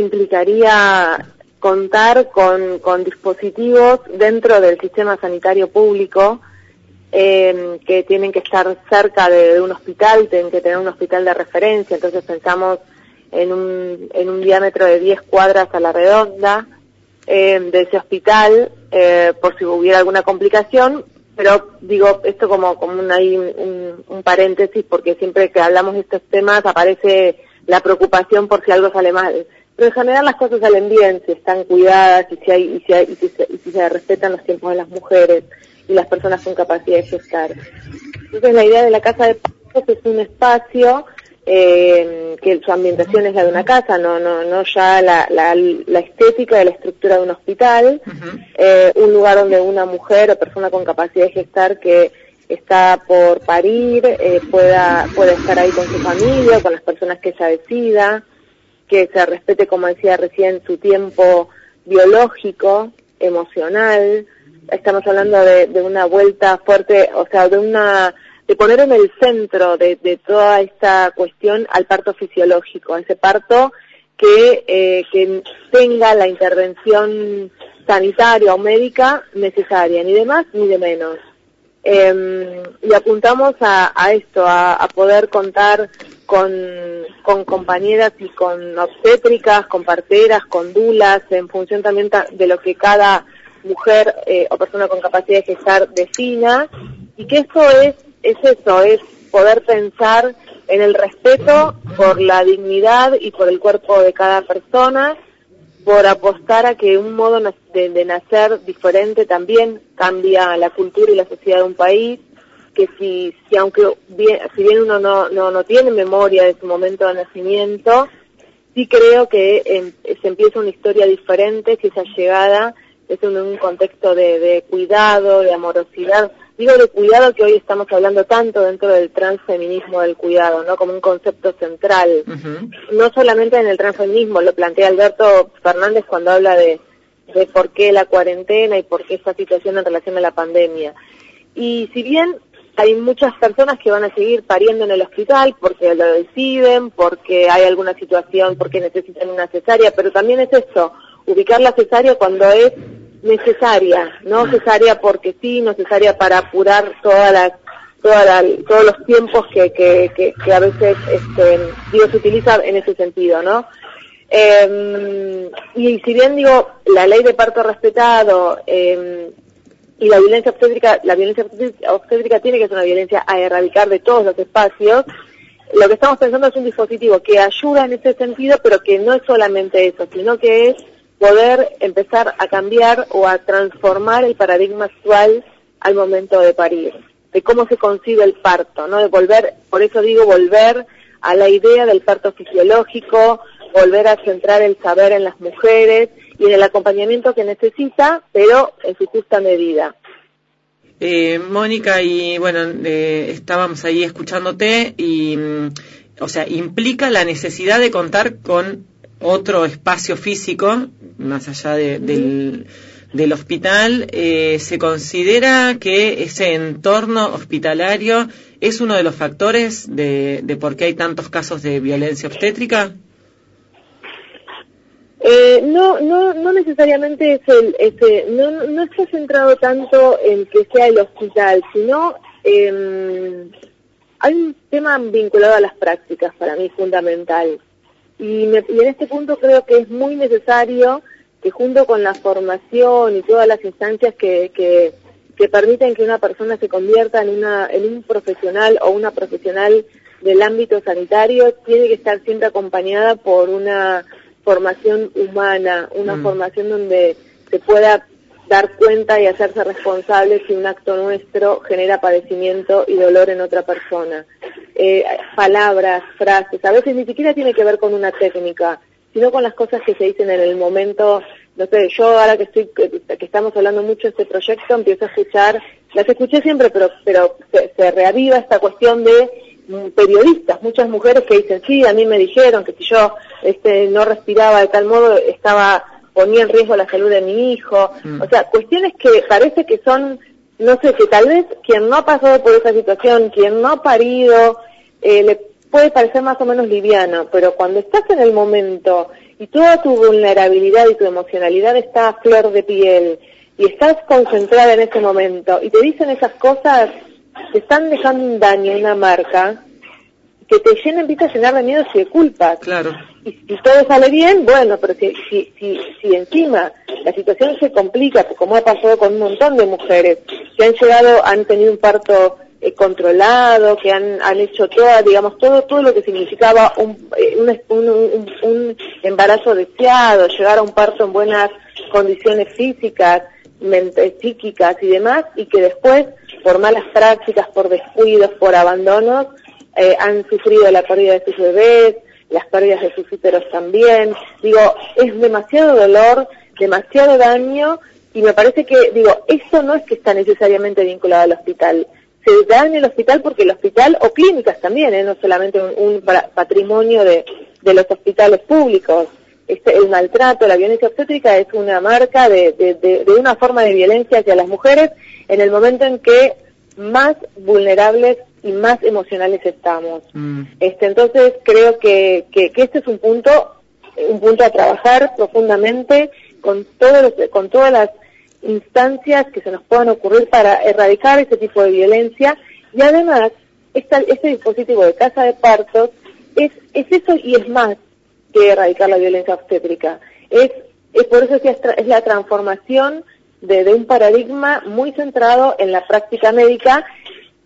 implicaría contar con, dispositivos dentro del sistema sanitario público eh, que tienen que estar cerca de, un hospital, tienen que tener un hospital de referencia, entonces pensamos en un, en un diámetro de 10 cuadras a la redonda eh, de ese hospital eh, por si hubiera alguna complicación, pero digo esto como, como un, un, un, paréntesis porque siempre que hablamos de estos temas aparece la preocupación por si algo sale mal. Pero en general las cosas salen bien si están cuidadas y si, hay, y si, hay, y si, se, y si se respetan los tiempos de las mujeres y las personas con capacidad de gestar. Entonces la idea de la casa de pasos es un espacio eh, que su ambientación es la de una casa, no, no, no ya la, la, la estética de la estructura de un hospital, eh, un lugar donde una mujer o persona con capacidad de gestar que está por parir eh, pueda, pueda estar ahí con su familia, con las personas que ella decida, que se respete, como decía recién, su tiempo biológico, emocional. Estamos hablando de, una vuelta fuerte, o sea, de una de poner en el centro de, de toda esta cuestión al parto fisiológico, ese parto que, eh, que tenga la intervención sanitaria o médica necesaria, ni de más ni de menos. Eh, y apuntamos a, a esto, a, a, poder contar con, compañeras y con obstétricas, con parteras, con dulas, en función también de lo que cada mujer eh, o persona con capacidad de gestar defina, y que esto es es eso, es poder pensar en el respeto por la dignidad y por el cuerpo de cada persona, por apostar a que un modo de, de nacer diferente también cambia la cultura y la sociedad de un país, que si, si aunque bien, si bien uno no, no, no tiene memoria de su momento de nacimiento, sí creo que eh, se empieza una historia diferente si esa llegada es en un contexto de, de cuidado, de amorosidad, digo de cuidado que hoy estamos hablando tanto dentro del transfeminismo del cuidado, ¿no? Como un concepto central. No solamente en el transfeminismo, lo plantea Alberto Fernández cuando habla de, de por qué la cuarentena y por qué esta situación en relación a la pandemia. Y si bien hay muchas personas que van a seguir pariendo en el hospital porque lo deciden, porque hay alguna situación, porque necesitan una cesárea, pero también es esto, ubicar la cesárea cuando es necesaria, no necesaria porque sí, necesaria para apurar todas las toda todos los tiempos que, que, que, que, a veces este, digo, se utiliza en ese sentido, ¿no? Eh, y si bien digo, la ley de parto respetado eh, y la violencia obstétrica, la violencia obstétrica tiene que ser una violencia a erradicar de todos los espacios, lo que estamos pensando es un dispositivo que ayuda en ese sentido, pero que no es solamente eso, sino que es poder empezar a cambiar o a transformar el paradigma actual al momento de parir, de cómo se concibe el parto, ¿no? De volver, por eso digo volver a la idea del parto fisiológico, volver a centrar el saber en las mujeres y en el acompañamiento que necesita, pero en su justa medida. Eh, Mónica, y bueno, eh, estábamos ahí escuchándote y, mm, o sea, implica la necesidad de contar con otro espacio físico, más allá de, del, del, hospital, eh, ¿se considera que ese entorno hospitalario es uno de los factores de, de por qué hay tantos casos de violencia obstétrica? Eh, no, no, no necesariamente es el, ese, no, no está centrado tanto en que sea el hospital, sino eh, hay un tema vinculado a las prácticas para mí fundamental. Y, me, y en este punto creo que es muy necesario que junto con la formación y todas las instancias que, que, que permiten que una persona se convierta en, una, en un profesional o una profesional del ámbito sanitario, tiene que estar siempre acompañada por una formación humana, una mm. formación donde se pueda dar cuenta y hacerse responsable si un acto nuestro genera padecimiento y dolor en otra persona. Eh, palabras, frases, a veces ni siquiera tiene que ver con una técnica, sino con las cosas que se dicen en el momento. No sé, yo ahora que estoy, que, estamos hablando mucho de este proyecto, empiezo a escuchar, las escuché siempre, pero, pero se, se reaviva esta cuestión de periodistas, muchas mujeres que dicen, sí, a mí me dijeron que si yo este, no respiraba de tal modo estaba ponía en riesgo la salud de mi hijo, mm. o sea, cuestiones que parece que son, no sé, que tal vez quien no ha pasado por esa situación, quien no ha parido, eh, le puede parecer más o menos liviano, pero cuando estás en el momento y toda tu vulnerabilidad y tu emocionalidad está a flor de piel y estás concentrada en ese momento y te dicen esas cosas, te están dejando un daño, una marca, que te llena, empieza a llenar de miedos y de culpas. Claro. Y si todo sale bien, bueno, pero si, si, si, si encima la situación se complica, como ha pasado con un montón de mujeres que han llegado, han tenido un parto eh, controlado, que han, han hecho toda, digamos, todo, todo lo que significaba un, eh, un, un, un, embarazo deseado, llegar a un parto en buenas condiciones físicas, mente, psíquicas y demás, y que después, por malas prácticas, por descuidos, por abandonos, eh, han sufrido la pérdida de sus bebés, las pérdidas de sus úteros también. Digo, es demasiado dolor, demasiado daño y me parece que, digo, eso no es que está necesariamente vinculado al hospital. Se da en el hospital porque el hospital, o clínicas también, ¿eh? no solamente un, patrimonio de, de, los hospitales públicos. Este, el maltrato, la violencia obstétrica es una marca de, de, de una forma de violencia hacia las mujeres en el momento en que más vulnerables y más emocionales estamos. Mm. Este, entonces creo que, que, este es un punto, un punto a trabajar profundamente con todos con todas las instancias que se nos puedan ocurrir para erradicar ese tipo de violencia y además esta, este dispositivo de casa de partos es, es eso y es más que erradicar la violencia obstétrica. Es, es por eso que es la transformación de, de, un paradigma muy centrado en la práctica médica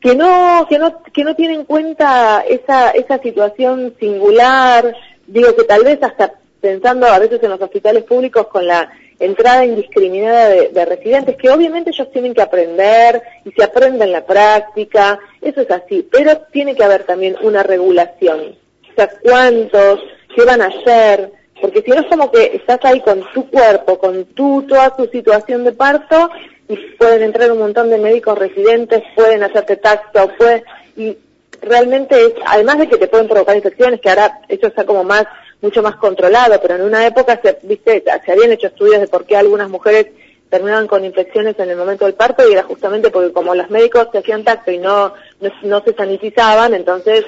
que no que no que no tiene en cuenta esa esa situación singular digo que tal vez hasta pensando a veces en los hospitales públicos con la entrada indiscriminada de, residentes que obviamente ellos tienen que aprender y se aprende en la práctica eso es así pero tiene que haber también una regulación o sea cuántos qué van a hacer porque si no es como que estás ahí con tu cuerpo, con tu, toda tu situación de parto, y pueden entrar un montón de médicos residentes, pueden hacerte tacto, pueden, y realmente es, además de que te pueden provocar infecciones, que ahora eso está como más, mucho más controlado, pero en una época se, viste, se habían hecho estudios de por qué algunas mujeres terminaban con infecciones en el momento del parto y era justamente porque como los médicos se hacían tacto y no, no, no se sanitizaban, entonces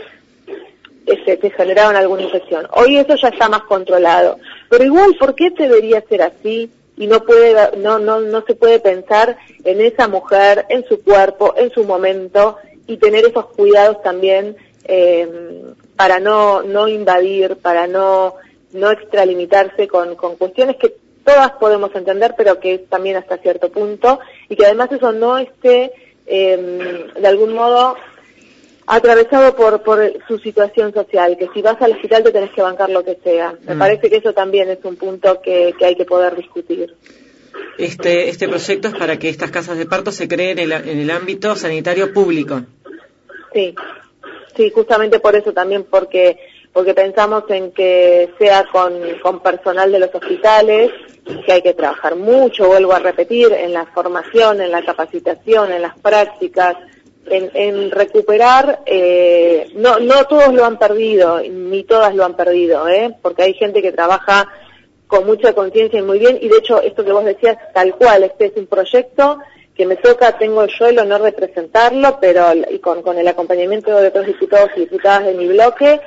este, te generaban alguna infección. Hoy eso ya está más controlado. Pero igual, ¿por qué debería ser así? Y no puede, no, no, no se puede pensar en esa mujer, en su cuerpo, en su momento y tener esos cuidados también eh, para no, no invadir, para no, no extralimitarse con, con cuestiones que todas podemos entender, pero que también hasta cierto punto, y que además eso no esté eh, de algún modo atravesado por, por su situación social, que si vas al hospital te tenés que bancar lo que sea. Me mm. parece que eso también es un punto que, que hay que poder discutir. Este, este proyecto es para que estas casas de parto se creen en el, en el ámbito sanitario público. Sí, sí, justamente por eso también, porque porque pensamos en que sea con, con personal de los hospitales, que hay que trabajar mucho, vuelvo a repetir, en la formación, en la capacitación, en las prácticas, en, recuperar, eh, no, no todos lo han perdido, ni todas lo han perdido, ¿eh? porque hay gente que trabaja con mucha conciencia y muy bien, y de hecho esto que vos decías, tal cual, este es un proyecto que me toca, tengo yo el honor de presentarlo, pero y con, con el acompañamiento de otros diputados y diputadas de mi bloque,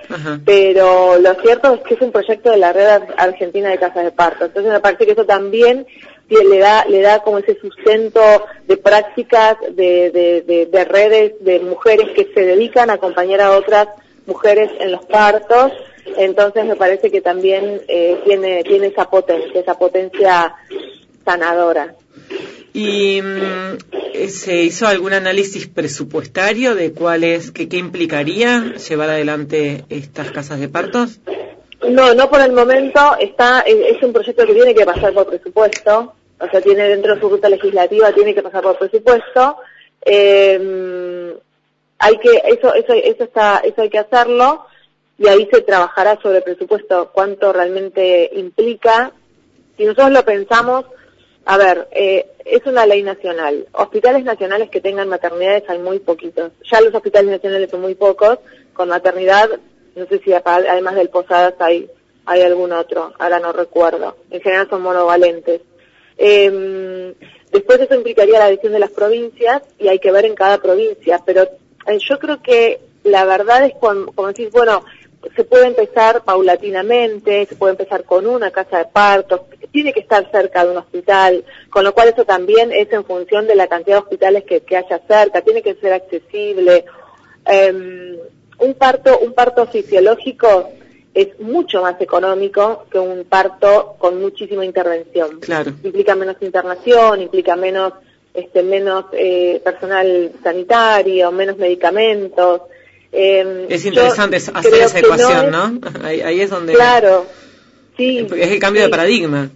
pero lo cierto es que es un proyecto de la Red Argentina de Casas de Parto. Entonces me parece que eso también le da, le da como ese sustento de prácticas, de, de, de, redes de mujeres que se dedican a acompañar a otras mujeres en los partos. Entonces me parece que también eh, tiene, tiene esa potencia, esa potencia sanadora. ¿Y mm, se hizo algún análisis presupuestario de cuál es, que, qué implicaría llevar adelante estas casas de partos? No, no por el momento. Está, es un proyecto que tiene que pasar por presupuesto. O sea, tiene dentro de su ruta legislativa, tiene que pasar por presupuesto. Eh, hay que, eso, eso, eso está, eso hay que hacerlo y ahí se trabajará sobre presupuesto, cuánto realmente implica. Si nosotros lo pensamos, a ver, eh, es una ley nacional. Hospitales nacionales que tengan maternidades hay muy poquitos. Ya los hospitales nacionales son muy pocos. Con maternidad no sé si además del Posadas hay, hay algún otro, ahora no recuerdo. En general son monovalentes. Eh, después eso implicaría la adhesión de las provincias y hay que ver en cada provincia, pero eh, yo creo que la verdad es como, como decir, bueno, se puede empezar paulatinamente, se puede empezar con una casa de partos, tiene que estar cerca de un hospital, con lo cual eso también es en función de la cantidad de hospitales que, haya cerca, tiene que ser accesible. Em, un parto, un parto fisiológico es mucho más económico que un parto con muchísima intervención. Claro. Implica menos internación, implica menos, este, menos eh, personal sanitario, menos medicamentos. Eh, es interesante hacer esa ecuación, ¿no? Ahí, es donde... Claro, sí. Es el cambio de paradigma,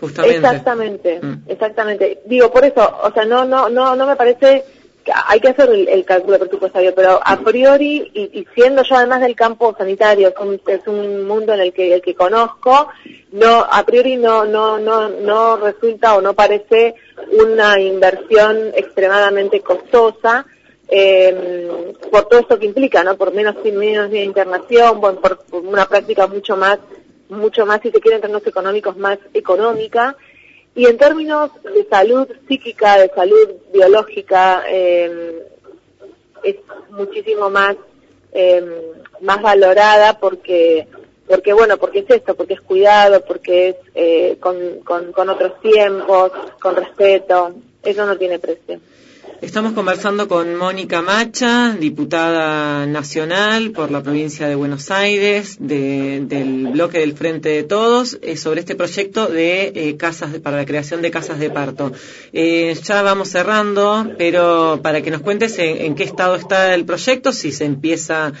justamente. Exactamente, mm. exactamente. Digo, por eso, o sea, no, no, no, no me parece hay que hacer el, cálculo presupuestario, pero a priori, y, siendo yo además del campo sanitario, es un, mundo en el que, el que conozco, no, a priori no, no, no, no resulta o no parece una inversión extremadamente costosa, eh, por todo esto que implica, ¿no? Por menos, menos de internación, por, por, una práctica mucho más, mucho más, si se quiere, en términos económicos, más económica. Y en términos de salud psíquica, de salud biológica, eh, es muchísimo más, eh, más valorada porque, porque bueno, porque es esto, porque es cuidado, porque es eh, con, con, con otros tiempos, con respeto, eso no tiene precio. Estamos conversando con Mónica Macha, diputada nacional por la provincia de Buenos Aires, del bloque del Frente de Todos, eh, sobre este proyecto de eh, casas para la creación de casas de parto. Eh, ya vamos cerrando, pero para que nos cuentes en, qué estado está el proyecto, si se empieza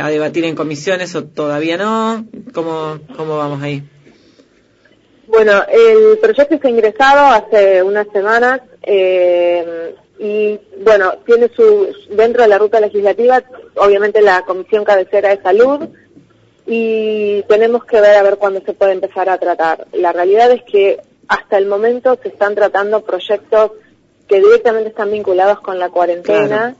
a debatir en comisiones o todavía no, ¿cómo, cómo vamos ahí? Bueno, el proyecto ha ingresado hace unas semanas. Eh, y bueno, tiene su, dentro de la ruta legislativa, obviamente la Comisión Cabecera de Salud, y tenemos que ver a ver cuándo se puede empezar a tratar. La realidad es que hasta el momento se están tratando proyectos que directamente están vinculados con la cuarentena.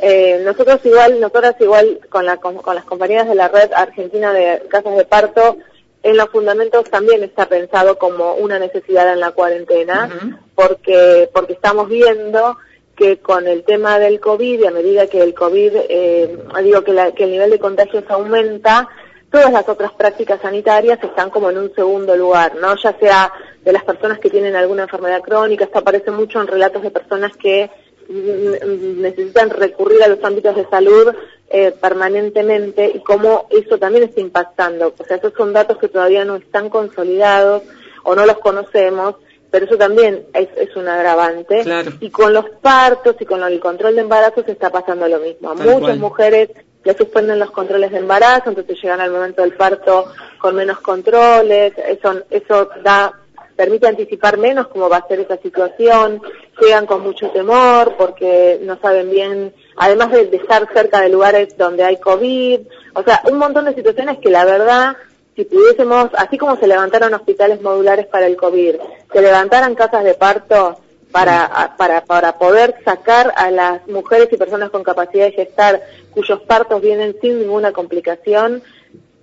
Eh, nosotros igual, nosotras igual con, la, con, las compañías de la red argentina de casas de parto, en los fundamentos también está pensado como una necesidad en la cuarentena, porque, porque estamos viendo que con el tema del COVID y a medida que el COVID, eh, digo que, el nivel de contagios aumenta, todas las otras prácticas sanitarias están como en un segundo lugar, ¿no? Ya sea de las personas que tienen alguna enfermedad crónica, esto aparece mucho en relatos de personas que mm, necesitan recurrir a los ámbitos de salud eh, permanentemente y cómo eso también está impactando. O sea, esos son datos que todavía no están consolidados o no los conocemos pero eso también es, es un agravante. Y con los partos y con el control de embarazo se está pasando lo mismo. Muchas mujeres le suspenden los controles de embarazo, entonces llegan al momento del parto con menos controles, eso, eso da permite anticipar menos cómo va a ser esa situación, llegan con mucho temor porque no saben bien, además de, de estar cerca de lugares donde hay COVID, o sea, un montón de situaciones que la verdad si pudiésemos, así como se levantaron hospitales modulares para el COVID, se levantaran casas de parto para, para, para poder sacar a las mujeres y personas con capacidad de gestar cuyos partos vienen sin ninguna complicación,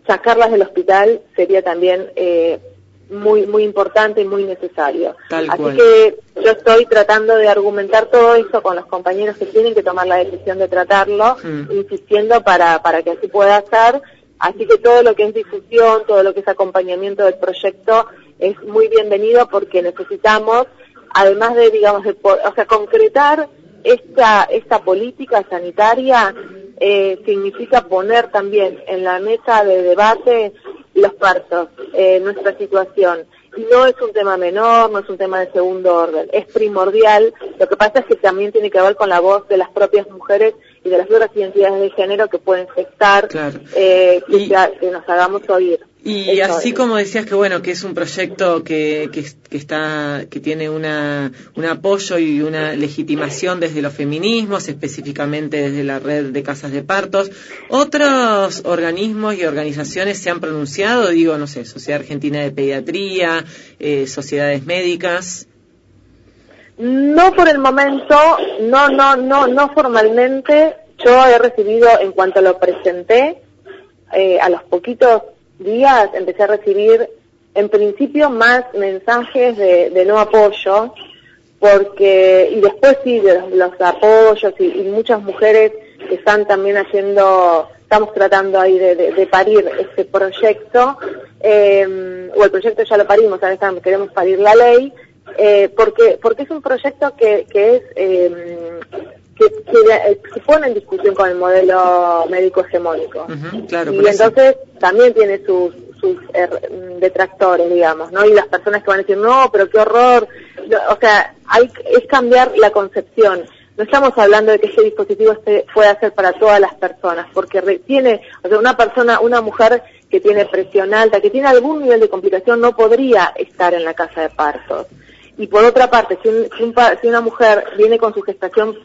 sacarlas del hospital sería también eh, muy muy importante y muy necesario. Así que yo estoy tratando de argumentar todo eso con los compañeros que tienen que tomar la decisión de tratarlo, mm. insistiendo para, para que así pueda ser Así que todo lo que es difusión, todo lo que es acompañamiento del proyecto es muy bienvenido porque necesitamos, además de, digamos, de, o sea, concretar esta, esta política sanitaria eh, significa poner también en la mesa de debate los partos, eh, nuestra situación. No es un tema menor, no es un tema de segundo orden, es primordial. Lo que pasa es que también tiene que ver con la voz de las propias mujeres y de las otras identidades de género que pueden gestar, eh, que, nos hagamos oír. Y así como decías que bueno que es un proyecto que, que, está que tiene una, un apoyo y una legitimación desde los feminismos, específicamente desde la red de casas de partos, otros organismos y organizaciones se han pronunciado, digo no sé, Sociedad Argentina de Pediatría, eh, sociedades médicas. No por el momento, no, no, no, no formalmente. Yo he recibido, en cuanto lo presenté, eh, a los poquitos días empecé a recibir, en principio, más mensajes de, no apoyo, porque, y después sí, de los, apoyos y, muchas mujeres que están también haciendo estamos tratando ahí de, parir este proyecto, eh, o el proyecto ya lo parimos, ahora queremos parir la ley, eh, porque porque es un proyecto que, que es eh, que, se pone en discusión con el modelo médico hegemónico. Y entonces también tiene sus sus detractores digamos no y las personas que van a decir no pero qué horror o sea hay es cambiar la concepción. No estamos hablando de que ese dispositivo se pueda ser para todas las personas, porque tiene, o sea, una persona, una mujer que tiene presión alta, que tiene algún nivel de complicación, no podría estar en la casa de partos. Y por otra parte, si, si, una mujer viene con su gestación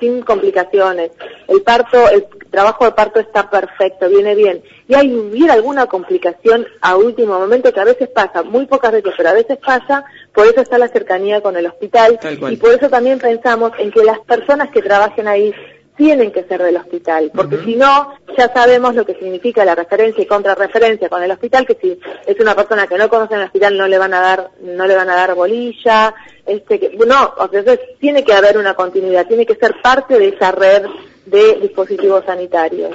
sin complicaciones, el parto, el trabajo de parto está perfecto, viene bien, y hay hubiera alguna complicación a último momento que a veces pasa, muy pocas veces, pero a veces pasa, por eso está la cercanía con el hospital. Y por eso también pensamos en que las personas que trabajen ahí tienen que ser del hospital, porque si no, ya sabemos lo que significa la referencia y contrarreferencia con el hospital, que si es una persona que no conoce el hospital no le van a dar, no le van a dar bolilla, este, que, no, o sea, tiene que haber una continuidad, tiene que ser parte de esa red de dispositivos sanitarios.